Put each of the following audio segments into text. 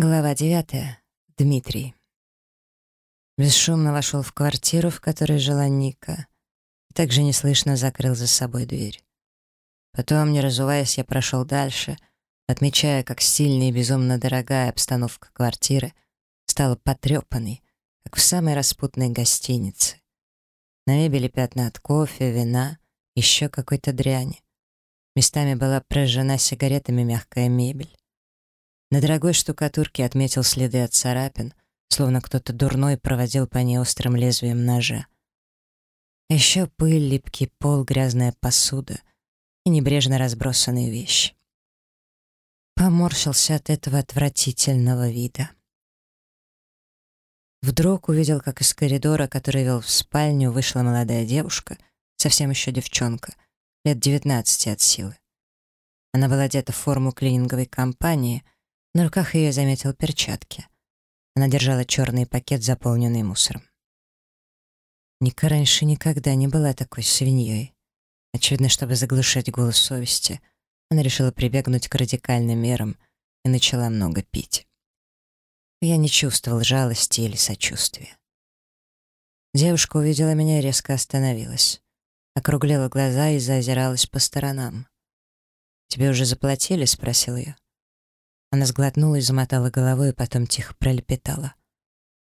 Глава девятая. Дмитрий. Бесшумно вошел в квартиру, в которой жила Ника, и также неслышно закрыл за собой дверь. Потом, не разуваясь, я прошел дальше, отмечая, как сильная и безумно дорогая обстановка квартиры стала потрепанной, как в самой распутной гостинице. На мебели пятна от кофе, вина, еще какой-то дряни. Местами была прожжена сигаретами мягкая мебель. На дорогой штукатурке отметил следы от царапин, словно кто-то дурной проводил по ней острым лезвием ножа. Еще пыль, липкий пол, грязная посуда и небрежно разбросанные вещи. Поморщился от этого отвратительного вида. Вдруг увидел, как из коридора, который вел в спальню, вышла молодая девушка, совсем еще девчонка, лет девятнадцати от силы. Она была одета в форму клининговой компании, на руках ее заметил перчатки. Она держала черный пакет, заполненный мусором. Ника раньше никогда не была такой свиньей. Очевидно, чтобы заглушать голос совести, она решила прибегнуть к радикальным мерам и начала много пить. Я не чувствовал жалости или сочувствия. Девушка увидела меня и резко остановилась. Округлила глаза и заозиралась по сторонам. «Тебе уже заплатили?» — спросил я. Она сглотнула и замотала головой, и потом тихо пролепетала.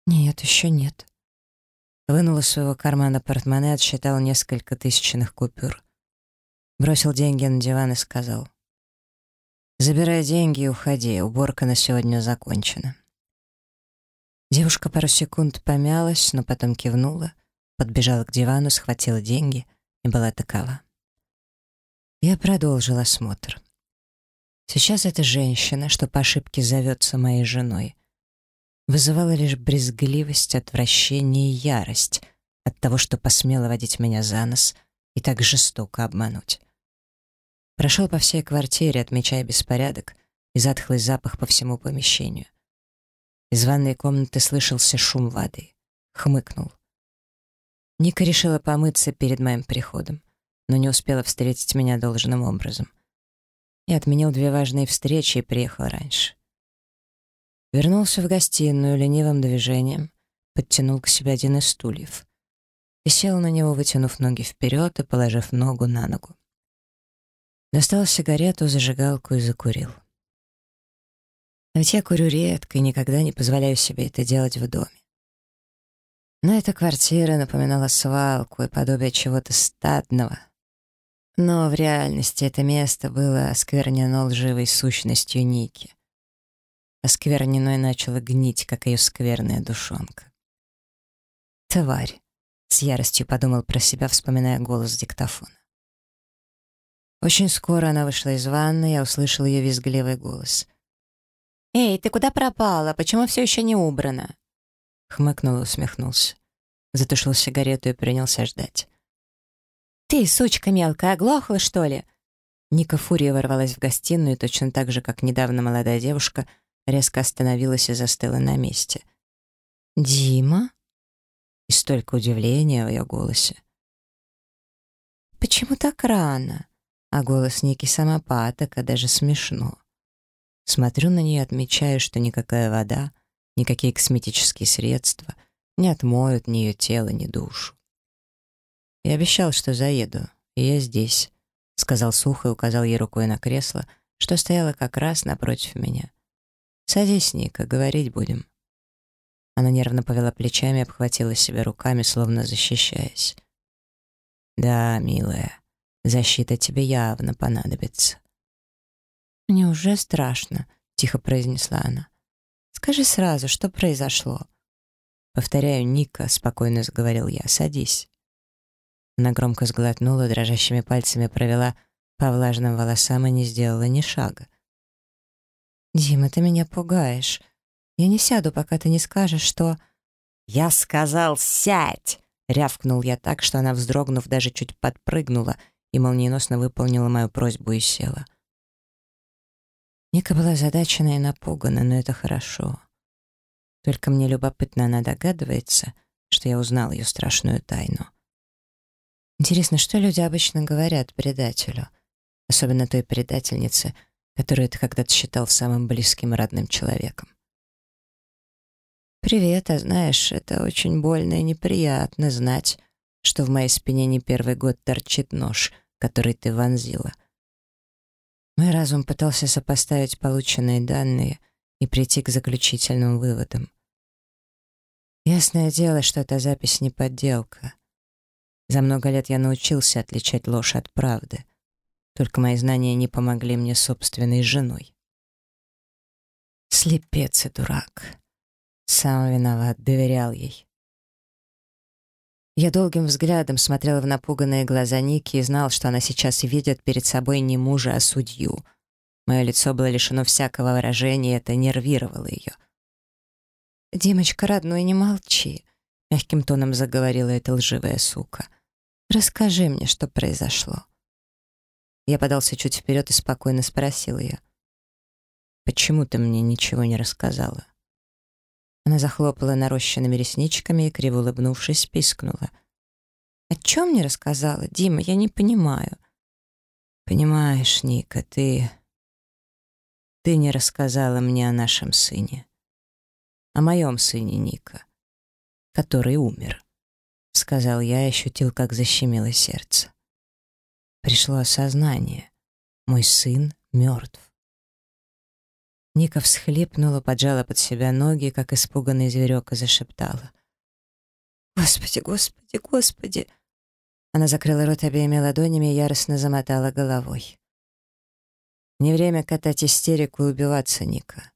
«Нет, еще нет». Вынула из своего кармана портмоне, отсчитал несколько тысячных купюр. Бросил деньги на диван и сказал. «Забирай деньги и уходи, уборка на сегодня закончена». Девушка пару секунд помялась, но потом кивнула, подбежала к дивану, схватила деньги и была такова. Я продолжил осмотр. Сейчас эта женщина, что по ошибке зовется моей женой, вызывала лишь брезгливость, отвращение и ярость от того, что посмела водить меня за нос и так жестоко обмануть. Прошел по всей квартире, отмечая беспорядок и затхлый запах по всему помещению. Из ванной комнаты слышался шум воды. Хмыкнул. Ника решила помыться перед моим приходом, но не успела встретить меня должным образом и отменил две важные встречи и приехал раньше. Вернулся в гостиную ленивым движением, подтянул к себе один из стульев и сел на него, вытянув ноги вперед и положив ногу на ногу. Достал сигарету, зажигалку и закурил. А ведь я курю редко и никогда не позволяю себе это делать в доме. Но эта квартира напоминала свалку и подобие чего-то стадного, но в реальности это место было осквернено лживой сущностью Ники. Оскверненной начала гнить, как ее скверная душонка. «Тварь!» — с яростью подумал про себя, вспоминая голос диктофона. Очень скоро она вышла из ванны, я услышал ее визгливый голос. «Эй, ты куда пропала? Почему все еще не убрано?» Хмыкнул и усмехнулся. Затушил сигарету и принялся ждать. «Ты, сучка мелкая, оглохла, что ли?» Ника Фурия ворвалась в гостиную, точно так же, как недавно молодая девушка, резко остановилась и застыла на месте. Я обещал, что заеду, и я здесь», — сказал сухо и указал ей рукой на кресло, что стояло как раз напротив меня. «Садись, Ника, говорить будем». Она нервно повела плечами и обхватила себя руками, словно защищаясь. «Да, милая, защита тебе явно понадобится». «Мне уже страшно», — тихо произнесла она. «Скажи сразу, что произошло?» «Повторяю, Ника», — спокойно заговорил я, — «садись». Она громко сглотнула, дрожащими пальцами провела по влажным волосам и не сделала ни шага. «Дима, ты меня пугаешь. Я не сяду, пока ты не скажешь, что...» «Я сказал, сядь!» — рявкнул я так, что она, вздрогнув, даже чуть подпрыгнула и молниеносно выполнила мою просьбу и села. Ника была задачена и напугана, но это хорошо. Только мне любопытно, она догадывается, что я узнал ее страшную тайну. Интересно, что люди обычно говорят предателю? Особенно той предательнице, которую ты когда-то считал самым близким и родным человеком. «Привет, а знаешь, это очень больно и неприятно знать, что в моей спине не первый год торчит нож, который ты вонзила». Мой разум пытался сопоставить полученные данные и прийти к заключительным выводам. Ясное дело, что эта запись не подделка. За много лет я научился отличать ложь от правды. Только мои знания не помогли мне собственной женой. Слепец и дурак. Сам виноват, доверял ей. Я долгим взглядом смотрел в напуганные глаза Ники и знал, что она сейчас видит перед собой не мужа, а судью. Мое лицо было лишено всякого выражения, и это Расскажи мне, что произошло». Я подался чуть вперед и спокойно спросил ее. «Почему ты мне ничего не рассказала?» Она захлопала нарощенными ресничками и, криво улыбнувшись, пискнула. «О чем мне рассказала, Дима? Я не понимаю». «Понимаешь, Ника, ты... Ты не рассказала мне о нашем сыне. О моем сыне Ника, который умер» сказал я и ощутил, как защемило сердце. Пришло осознание. Мой сын мертв. Ника всхлипнула, поджала под себя ноги, как испуганный зверек, и зашептала. «Господи, господи, господи!» Она закрыла рот обеими ладонями и яростно замотала головой. Не время катать истерику и убиваться, Ника.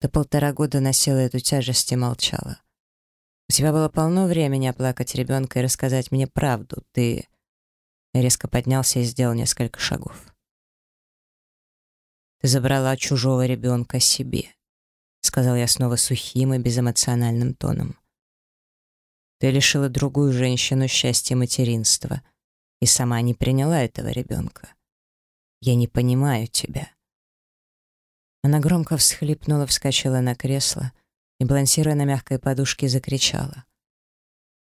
До полтора года носила эту тяжесть и молчала. У тебя было полно времени оплакать ребенка и рассказать мне правду. Ты...» Я резко поднялся и сделал несколько шагов. «Ты забрала чужого ребенка себе», — сказал я снова сухим и безэмоциональным тоном. «Ты лишила другую женщину счастья материнства и сама не приняла этого ребенка. Я не понимаю тебя». Она громко всхлипнула, вскочила на кресло и, балансируя на мягкой подушке, закричала.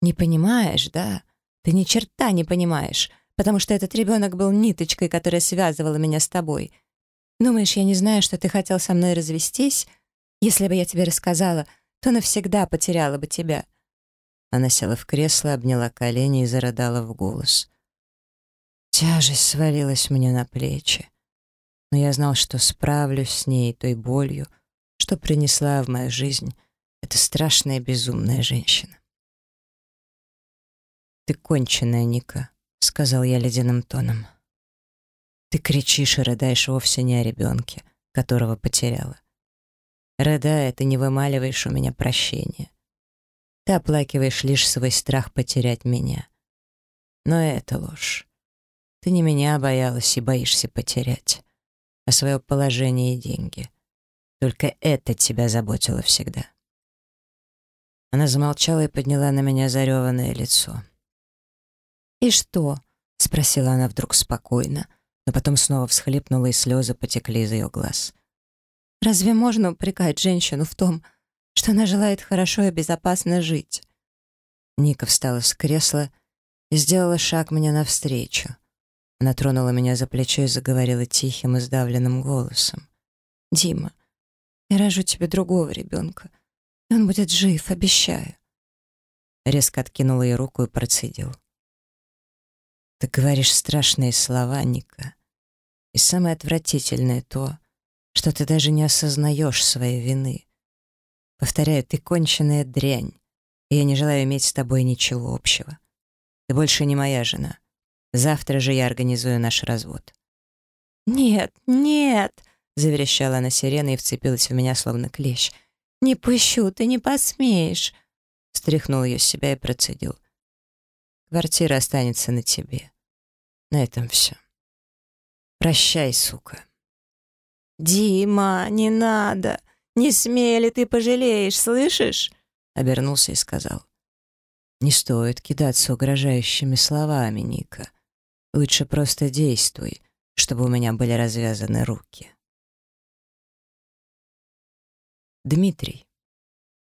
«Не понимаешь, да? Ты ни черта не понимаешь, потому что этот ребенок был ниточкой, которая связывала меня с тобой. Думаешь, я не знаю, что ты хотел со мной развестись? Если бы я тебе рассказала, то навсегда потеряла бы тебя». Она села в кресло, обняла колени и зарыдала в голос. Тяжесть свалилась мне на плечи но я знал, что справлюсь с ней, той болью, что принесла в мою жизнь эта страшная безумная женщина. «Ты конченая, Ника», — сказал я ледяным тоном. «Ты кричишь и рыдаешь вовсе не о ребенке, которого потеряла. Рыдая, ты не вымаливаешь у меня прощения. Ты оплакиваешь лишь свой страх потерять меня. Но это ложь. Ты не меня боялась и боишься потерять а свое положение и деньги. Только это тебя заботило всегда. Она замолчала и подняла на меня зареванное лицо. «И что?» — спросила она вдруг спокойно, но потом снова всхлипнула, и слезы потекли из ее глаз. «Разве можно упрекать женщину в том, что она желает хорошо и безопасно жить?» Ника встала с кресла и сделала шаг мне навстречу. Она тронула меня за плечо и заговорила тихим и сдавленным голосом. «Дима, я рожу тебе другого ребенка, и он будет жив, обещаю». Резко откинула ей руку и процедил. «Ты говоришь страшные слова, Ника. И самое отвратительное то, что ты даже не осознаешь своей вины. Повторяю, ты конченая дрянь, и я не желаю иметь с тобой ничего общего. Ты больше не моя жена. Завтра же я организую наш развод». «Нет, нет!» — заверещала она сиреной и вцепилась в меня, словно клещ. «Не пущу, ты не посмеешь!» Стряхнул ее с себя и процедил. «Квартира останется на тебе. На этом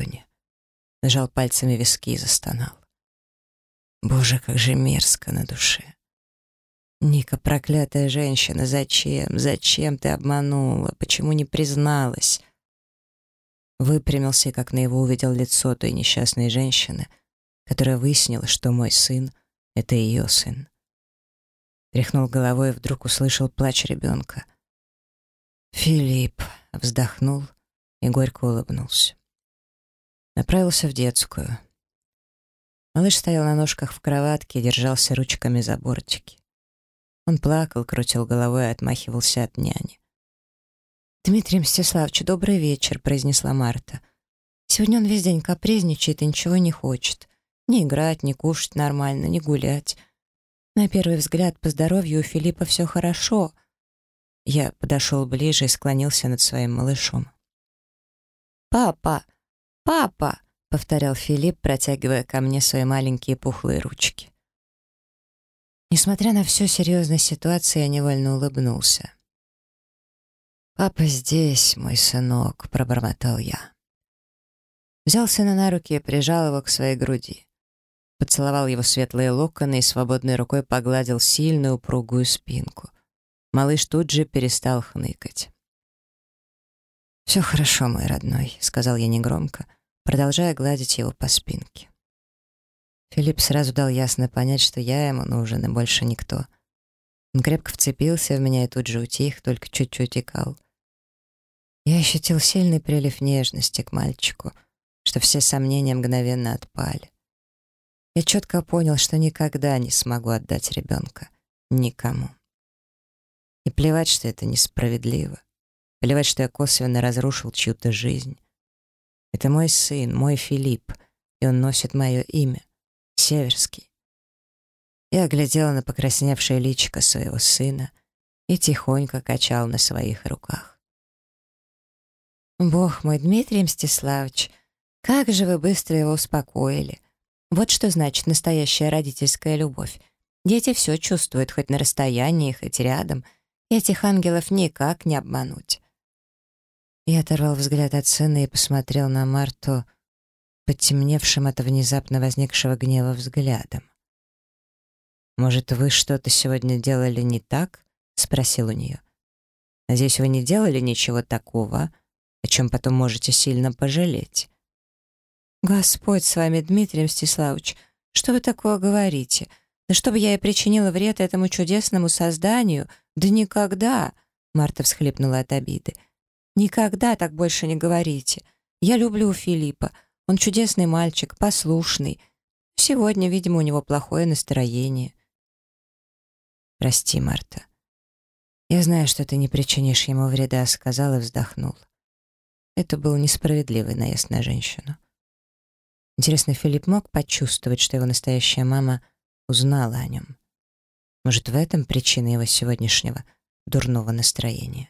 все. Прощай, сука». «Дима, не надо! Не смели, ты пожалеешь, слышишь?» Обернулся и сказал. «Не стоит кидаться угрожающими словами, Ника. Лучше просто действуй, чтобы у меня были развязаны руки. Дмитрий. Вернулся домой в прескверном настроении, хотелось сломать и крушить все вокруг. Не мог осознать Направился в детскую. Малыш стоял на ножках в кроватке и держался ручками за бортики. Он плакал, крутил головой и отмахивался от няни. «Дмитрий Мстиславович, добрый вечер», — произнесла Марта. «Сегодня он весь день капризничает и ничего не хочет. Не играть, не кушать нормально, не гулять. На первый взгляд, по здоровью у Филиппа все хорошо». Я подошел ближе и склонился над своим малышом. «Папа!» Папа!» — повторял Филипп, протягивая ко мне свои маленькие пухлые ручки. Несмотря на всю серьезность ситуации, я невольно улыбнулся. «Папа здесь, мой сынок», — пробормотал я. Взял сына на руки и прижал его к своей груди. Поцеловал его светлые локоны и свободной рукой погладил сильную упругую спинку. Малыш тут же перестал хныкать. «Все хорошо, мой родной», — сказал я негромко, продолжая гладить его по спинке. Филипп сразу дал ясно понять, что я ему нужен и больше никто. Он крепко вцепился в меня и тут же утих, только чуть-чуть икал. Я ощутил сильный прилив нежности к мальчику, что все сомнения мгновенно отпали. Я четко понял, что никогда не смогу отдать ребенка никому. И плевать, что это несправедливо. Плевать, что я косвенно разрушил чью-то жизнь. Это мой сын, мой Филипп, и он носит мое имя. Северский. Я глядела на покрасневшее личико своего сына и тихонько качал на своих руках. «Бог мой, Дмитрий Мстиславович, как же вы быстро его успокоили. Вот что значит настоящая родительская любовь. Дети все чувствуют, хоть на расстоянии, хоть рядом. Этих ангелов никак не обмануть». Я оторвал взгляд от сына и посмотрел на Марту, потемневшим от внезапно возникшего гнева взглядом. «Может, вы что-то сегодня делали не так?» — спросил у нее. «Надеюсь, вы не делали ничего такого, о чем потом можете сильно пожалеть». «Господь с вами, Дмитрий Мстиславович, что вы такое говорите? Да чтобы я и причинила вред этому чудесному созданию? Да никогда!» Марта всхлипнула от обиды. «Никогда так больше не говорите. Я люблю Филиппа. Он чудесный мальчик, послушный. Сегодня, видимо, у него плохое настроение. «Прости, Марта. Я знаю, что ты